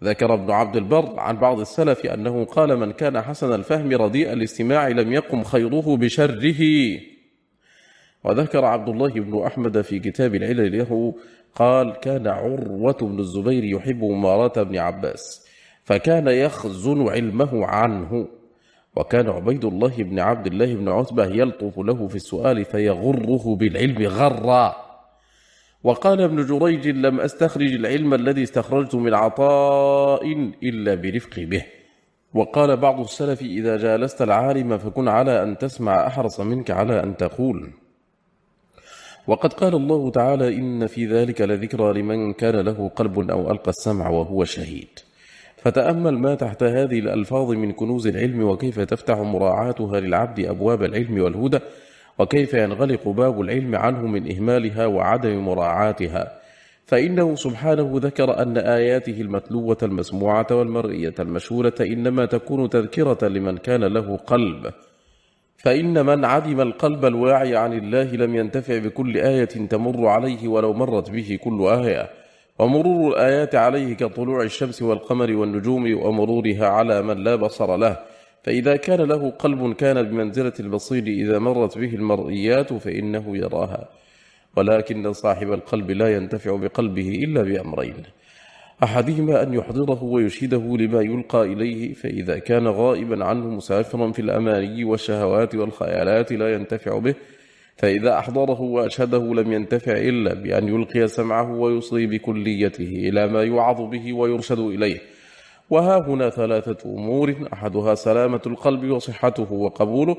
ذكر ابن عبد البر عن بعض السلف أنه قال من كان حسن الفهم رديء الاستماع لم يقم خيره بشره. وذكر عبد الله بن أحمد في كتاب العلل له قال كان عروة بن الزبير يحب ممارات ابن عباس فكان يخزن علمه عنه. وكان عبيد الله بن عبد الله بن عتبة يلطف له في السؤال فيغره بالعلم غرا. وقال ابن جريج لم أستخرج العلم الذي استخرجت من عطاء إلا برفق به. وقال بعض السلف إذا جالست العالم فكن على أن تسمع أحرص منك على أن تقول. وقد قال الله تعالى إن في ذلك لذكرى لمن كان له قلب أو ألقى السمع وهو شهيد. فتأمل ما تحت هذه الألفاظ من كنوز العلم وكيف تفتح مراعاتها للعبد أبواب العلم والهدى وكيف ينغلق باب العلم عنه من إهمالها وعدم مراعاتها. فإنه سبحانه ذكر أن آياته المتلوة المسموعة والمرئية المشهورة إنما تكون تذكرة لمن كان له قلب. فإن من عدم القلب الواعي عن الله لم ينتفع بكل آية تمر عليه ولو مرت به كل آية. ومرور الآيات عليه كطلوع الشمس والقمر والنجوم ومرورها على من لا بصر له فإذا كان له قلب كان بمنزلة البصير إذا مرت به المرئيات فإنه يراها. ولكن صاحب القلب لا ينتفع بقلبه إلا بأمرين. أحدهما أن يحضره ويشهده لما يلقى إليه فإذا كان غائبا عنه مسافرا في الأماني والشهوات والخيالات لا ينتفع به فإذا أحضره وأشهده لم ينتفع إلا بأن يلقي سمعه ويصغي بكليته إلى ما يوعظ به ويرشد إليه. وها هنا ثلاثة أمور أحدها سلامة القلب وصحته وقبوله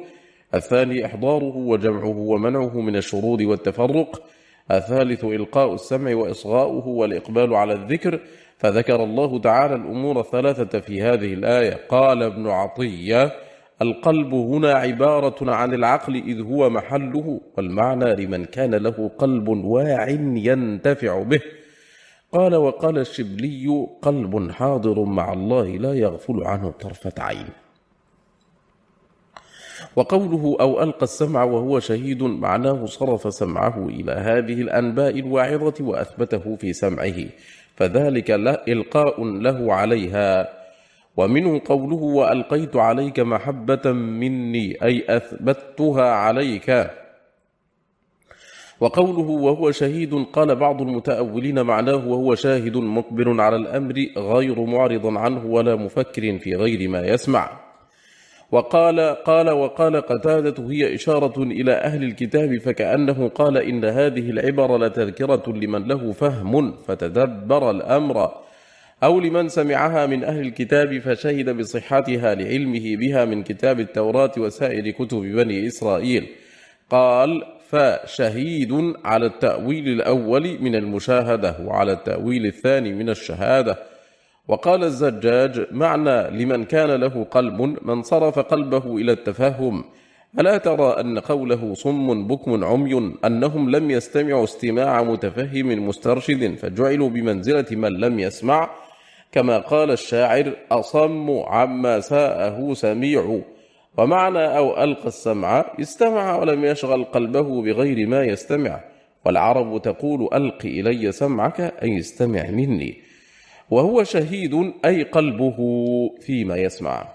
الثاني إحضاره وجمعه ومنعه من الشرود والتفرق الثالث إلقاء السمع وإصغاؤه والإقبال على الذكر. فذكر الله تعالى الأمور الثلاثة في هذه الآية. قال ابن عطية القلب هنا عبارة عن العقل إذ هو محله والمعنى لمن كان له قلب واع ينتفع به. قال وقال الشبلي قلب حاضر مع الله لا يغفل عنه طرفة عين. وقوله أو ألقى السمع وهو شهيد معناه صرف سمعه إلى هذه الأنباء الواعظة وأثبته في سمعه فذلك إلقاء له عليها. ومنه قوله وألقيت عليك محبة مني أي أثبتها عليك. وقوله وهو شهيد قال بعض المتأولين معناه وهو شاهد مقبل على الأمر غير معرض عنه ولا مفكر في غير ما يسمع. وقال قال وقال قتادة هي إشارة إلى أهل الكتاب فكأنه قال إن هذه العبر لتذكرة لمن له فهم فتدبر الأمر. أو لمن سمعها من أهل الكتاب فشهد بصحتها لعلمه بها من كتاب التوراة وسائر كتب بني إسرائيل. قال فشهيد على التأويل الأول من المشاهدة وعلى التأويل الثاني من الشهادة وقال الزجاج معنى لمن كان له قلب من صرف قلبه إلى التفهم. ألا ترى أن قوله صم بكم عمي أنهم لم يستمعوا استماع متفهم مسترشد فجعلوا بمنزلة من لم يسمع كما قال الشاعر أصم عما ساءه سميع. ومعنى أو ألقى السمع استمع ولم يشغل قلبه بغير ما يستمع. والعرب تقول ألق إلي سمعك أي استمع مني. وهو شهيد أي قلبه فيما يسمع.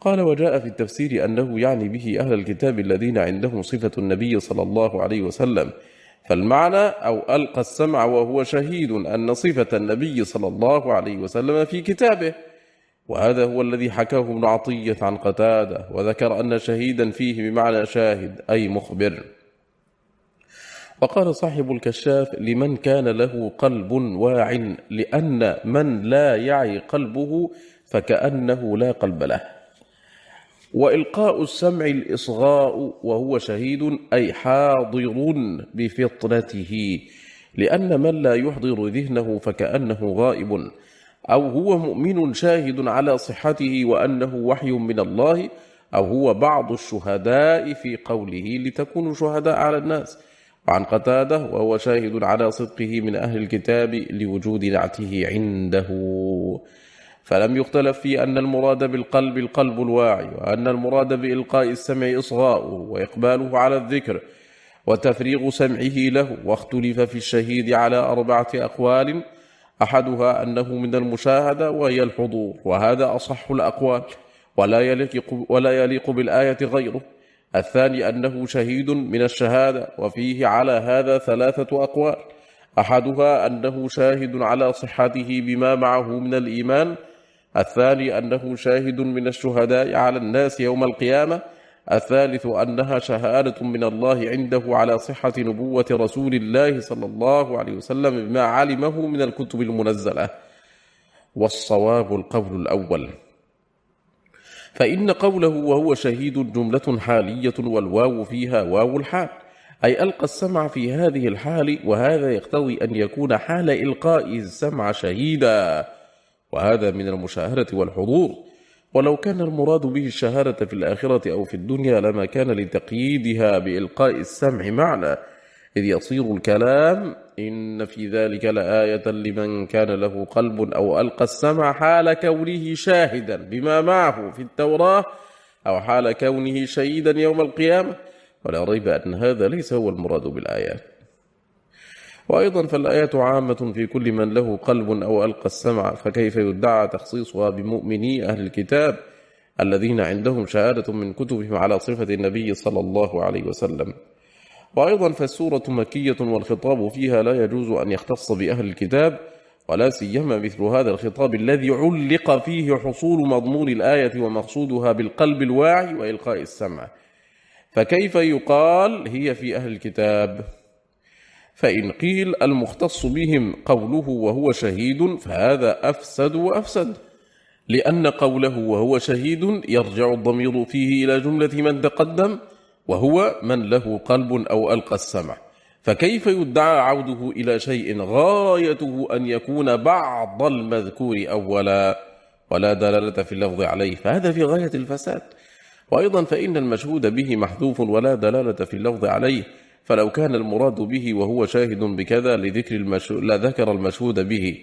قال وجاء في التفسير أنه يعني به أهل الكتاب الذين عندهم صفة النبي صلى الله عليه وسلم. فالمعنى أو ألقى السمع وهو شهيد أن صفة النبي صلى الله عليه وسلم في كتابه وهذا هو الذي حكاه ابن عطية عن قتادة وذكر أن شهيدا فيه بمعنى شاهد أي مخبر. وقال صاحب الكشاف لمن كان له قلب واع لأن من لا يعي قلبه فكأنه لا قلب له. وإلقاء السمع الإصغاء وهو شهيد أي حاضر بفطرته لأن من لا يحضر ذهنه فكأنه غائب أو هو مؤمن شاهد على صحته وأنه وحي من الله أو هو بعض الشهداء في قوله لتكونوا شهداء على الناس. وعن قتادة وهو شاهد على صدقه من أهل الكتاب لوجود نعته عنده. فلم يختلف في أن المراد بالقلب القلب الواعي وأن المراد بإلقاء السمع إصغاؤه وإقباله على الذكر وتفريغ سمعه له واختلف في الشهيد على أربعة أقوال أحدها أنه من المشاهدة وهي الحضور وهذا أصح الأقوال ولا يليق, ولا يليق بالآية غيره. الثاني أنه شهيد من الشهادة وفيه على هذا ثلاثة أقوال أحدها أنه شاهد على صحته بما معه من الإيمان الثاني أنه شاهد من الشهداء على الناس يوم القيامة. الثالث أنها شهادة من الله عنده على صحة نبوة رسول الله صلى الله عليه وسلم بما علمه من الكتب المنزلة. والصواب القول الأول. فإن قوله وهو شهيد جملة حالية والواو فيها واو الحال. أي ألقى السمع في هذه الحال وهذا يقتضي أن يكون حال إلقاء السمع شهيدا. وهذا من المشاهدة والحضور. ولو كان المراد به الشهادة في الآخرة أو في الدنيا لما كان لتقييدها بإلقاء السمع معنى إذ يصير الكلام إن في ذلك لآية لمن كان له قلب أو ألقى السمع حال كونه شاهدا بما معه في التوراة أو حال كونه شهيدا يوم القيامة. ولا ريب أن هذا ليس هو المراد بالآيات. وأيضا فالآيات عامة في كل من له قلب أو ألقى السمع فكيف يدعى تخصيصها بمؤمني أهل الكتاب الذين عندهم شهادة من كتبهم على صفة النبي صلى الله عليه وسلم؟ وأيضا فالسورة مكية والخطاب فيها لا يجوز أن يختص بأهل الكتاب ولا سيما مثل هذا الخطاب الذي علق فيه حصول مضمون الآية ومقصودها بالقلب الواعي وإلقاء السمع. فكيف يقال هي في أهل الكتاب؟ فإن قيل المختص بهم قوله وهو شهيد فهذا أفسد وأفسد لأن قوله وهو شهيد يرجع الضمير فيه إلى جملة من تقدم وهو من له قلب أو ألقى السمع. فكيف يدعى عوده إلى شيء غايته أن يكون بعض المذكور أولا؟ ولا دلالة في اللفظ عليه فهذا في غاية الفساد. وأيضا فإن المشهود به محذوف ولا دلالة في اللفظ عليه فلو كان المراد به وهو شاهد بكذا لذكر المشهود لذكر المشهود به.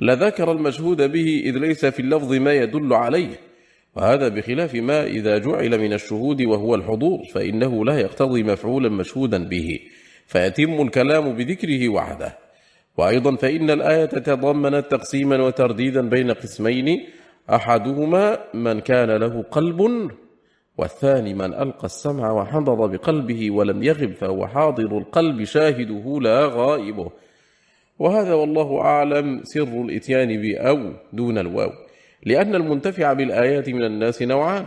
لذكر المشهود به إذ ليس في اللفظ ما يدل عليه. وهذا بخلاف ما إذا جعل من الشهود وهو الحضور فإنه لا يقتضي مفعولا مشهودا به. فيتم الكلام بذكره وحده. وأيضا فإن الآية تضمنت تقسيما وترديدا بين قسمين أحدهما من كان له قلب والثاني من ألقى السمع وحضر بقلبه ولم يغب فهو حاضر القلب شاهده لا غائبه. وهذا والله أعلم سر الإتيان بأو دون الواو لأن المنتفع بالآيات من الناس نوعان.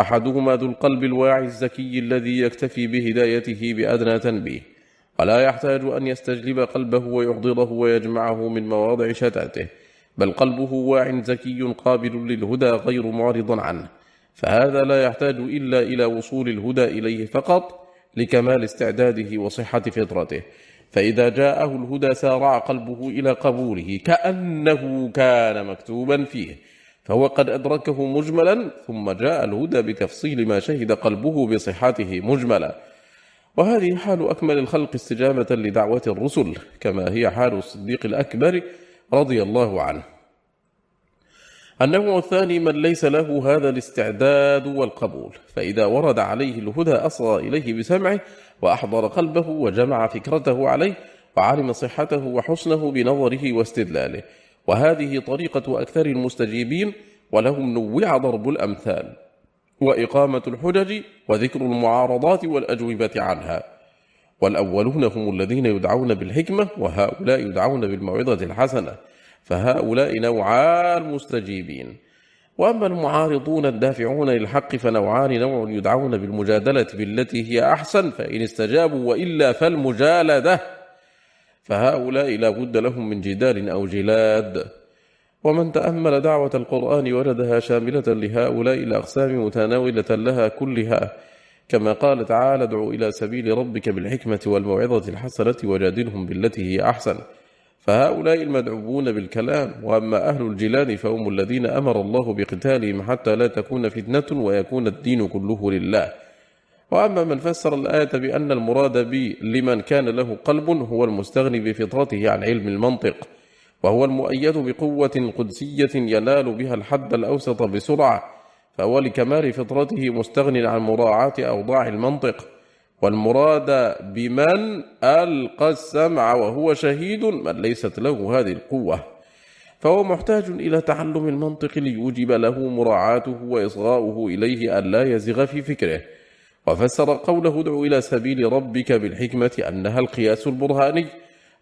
أحدهما ذو القلب الواعي الزكي الذي يكتفي بهدايته بأدنى تنبيه ولا يحتاج أن يستجلب قلبه ويحضره ويجمعه من مواضع شتاته بل قلبه واع زكي قابل للهدى غير معرض عنه. فهذا لا يحتاج إلا إلى وصول الهدى إليه فقط لكمال استعداده وصحة فطرته. فإذا جاءه الهدى سارع قلبه إلى قبوله كأنه كان مكتوبا فيه فهو قد أدركه مجملا ثم جاء الهدى بتفصيل ما شهد قلبه بصحته مجملا. وهذه حال أكمل الخلق استجابة لدعوة الرسل كما هي حال الصديق الأكبر رضي الله عنه. النوع الثاني من ليس له هذا الاستعداد والقبول فإذا ورد عليه الهدى أصغى إليه بسمعه وأحضر قلبه وجمع فكرته عليه وعلم صحته وحسنه بنظره واستدلاله. وهذه طريقة أكثر المستجيبين ولهم نوع ضرب الأمثال. وإقامة الحجج وذكر المعارضات والأجوبة عنها. والأولون هم الذين يدعون بالحكمة وهؤلاء يدعون بالموعظة الحسنة. فهؤلاء نوعان المستجيبين وأما المعارضون الدافعون للحق فنوعان نوع يدعون بالمجادلة بالتي هي أحسن فإن استجابوا وإلا فالمجالدة. فهؤلاء لا بد لهم من جدال أو جلاد. ومن تأمل دعوة القرآن وردها شاملة لهؤلاء الأقسام متناولة لها كلها. كما قال تعالى ادعو إلى سبيل ربك بالحكمة والموعظة الحسنة وجادلهم بالتي هي أحسن. فهؤلاء المدعوون بالكلام وأما أهل الجلال فهم الذين أمر الله بقتالهم حتى لا تكون فتنة ويكون الدين كله لله. وأما من فسر الآية بأن المراد بي لمن كان له قلب هو المستغني بفطرته عن علم المنطق وهو المؤيد بقوة قدسية ينال بها الحد الأوسط بسرعة فهو لكمال فطرته مستغن عن مراعاة أوضاع المنطق. والمراد بمن ألقى السمع وهو شهيد من ليست له هذه القوة. فهو محتاج إلى تعلم المنطق ليوجب له مراعاته وإصغاؤه إليه أن لا يزغ في فكره. وفسر قوله ادع إلى سبيل ربك بالحكمة أنها القياس البرهاني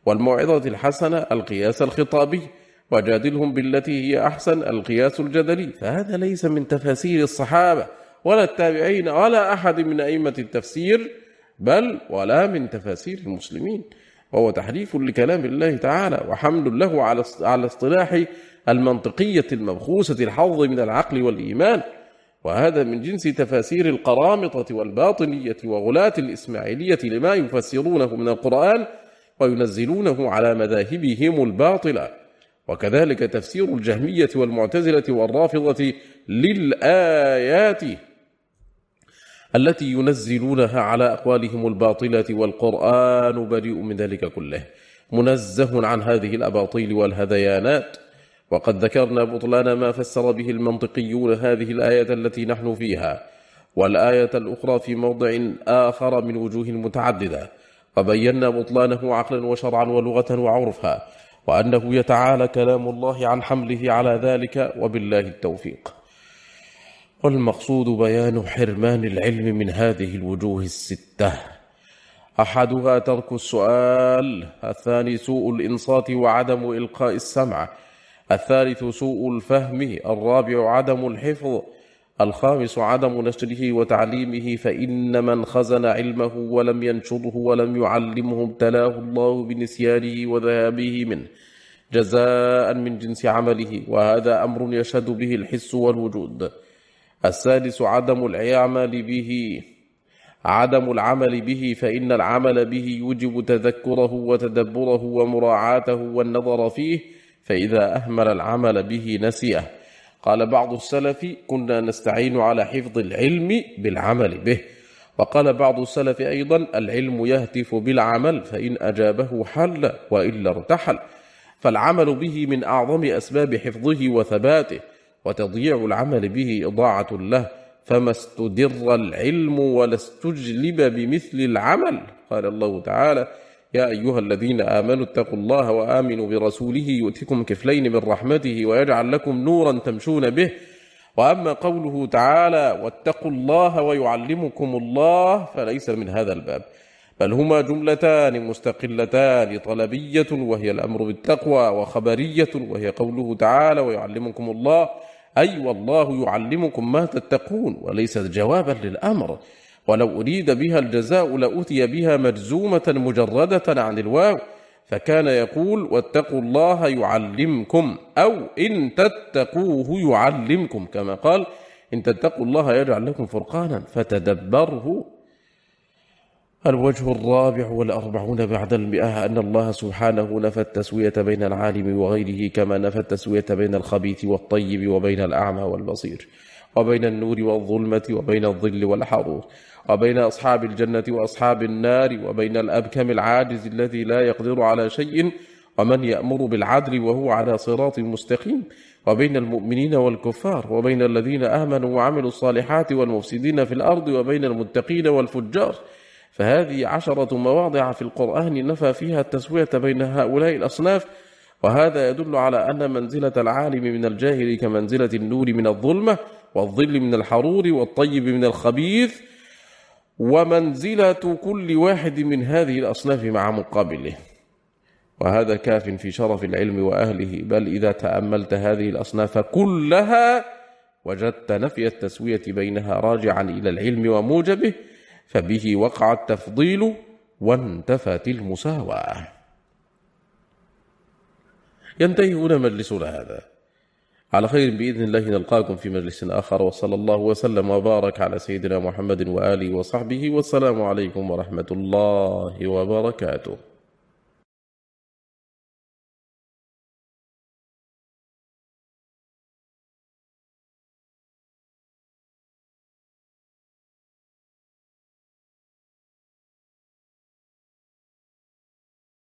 والموعظة الحسنة القياس الخطابي وجادلهم بالتي هي أحسن القياس الجدلي. فهذا ليس من تفاسير الصحابة ولا التابعين ولا أحد من أئمة التفسير. بل ولا من تفاسير المسلمين وهو تحريف لكلام الله تعالى وحمل له على على اصطلاح المنطقية المبخوسة الحظ من العقل والإيمان. وهذا من جنس تفاسير القرامطة والباطنية وغلاة الإسماعيلية لما يفسرونه من القرآن وينزلونه على مذاهبهم الباطلة. وكذلك تفسير الجهمية والمعتزلة والرافضة للآيات. التي ينزلونها على أقوالهم الباطلة والقرآن بريء من ذلك كله منزه عن هذه الأباطيل والهذيانات. وقد ذكرنا بطلان ما فسر به المنطقيون هذه الآية التي نحن فيها والآية الأخرى في موضع آخر من وجوه متعددة. وبينا بطلانه عقلا وشرعا ولغة وعرفا وأنه يتعالى كلام الله عن حمله على ذلك وبالله التوفيق. والمقصود بيان حرمان العلم من هذه الوجوه الستة. أحدها ترك السؤال الثاني سوء الإنصات وعدم إلقاء السمع الثالث سوء الفهم الرابع عدم الحفظ الخامس عدم نشره وتعليمه فإن من خزن علمه ولم ينشره ولم يعلمه ابتلاه الله بنسيانه وذهابه منه جزاء من جنس عمله وهذا أمر يشهد به الحس والوجود. السادس عدم العمل به. عدم العمل به فإن العمل به يوجب تذكره وتدبره ومراعاته والنظر فيه فإذا أهمل العمل به نسيه. قال بعض السلف كنا نستعين على حفظ العلم بالعمل به. وقال بعض السلف أيضا العلم يهتف بالعمل فإن أجابه حل وإلا ارتحل. فالعمل به من أعظم أسباب حفظه وثباته. وتضييع العمل به إضاعة له فما استدر العلم ولا استجلب بمثل العمل. قال الله تعالى يا أيها الذين آمنوا اتقوا الله وآمنوا برسوله يؤتكم كفلين من رحمته ويجعل لكم نورا تمشون به. وأما قوله تعالى واتقوا الله ويعلمكم الله فليس من هذا الباب. بل هما جملتان مستقلتان طلبية وهي الأمر بالتقوى وخبرية وهي قوله تعالى ويعلمكم الله. أي والله يعلمكم ما تتقون وليست جوابا للأمر. ولو أريد بها الجزاء لأتي بها مجزومة مجردة عن الواو فكان يقول واتقوا الله يعلمكم أو إن تتقوه يعلمكم كما قال إن تتقوا الله يجعل لكم فرقانا فتدبره الوجه الرابع والأربعون بعد المئة أن الله سبحانه نفى التسوية بين العالم وغيره كما نفى التسوية بين الخبيث والطيب وبين الأعمى والبصير وبين النور والظلمة وبين الظل والحرور وبين أصحاب الجنة وأصحاب النار وبين الأبكم العاجز الذي لا يقدر على شيء ومن يأمر بالعدل وهو على صراط مستقيم وبين المؤمنين والكفار وبين الذين آمنوا وعملوا الصالحات والمفسدين في الأرض وبين المتقين والفجار فهذه عشرة مواضع في القرآن نفى فيها التسوية بين هؤلاء الأصناف وهذا يدل على أن منزلة العالم من الجاهل كمنزلة النور من الظلمة والظل من الحرور والطيب من الخبيث ومنزلة كل واحد من هذه الأصناف مع مقابله. وهذا كاف في شرف العلم وأهله بل إذا تأملت هذه الأصناف كلها وجدت نفي التسوية بينها راجعا إلى العلم وموجبه فبه وقع التفضيل وانتفت المساواة. ينتهي هنا مجلسنا هذا. على خير بإذن الله نلقاكم في مجلس آخر وصلى الله وسلم وبارك على سيدنا محمد وآله وصحبه والسلام عليكم ورحمة الله وبركاته.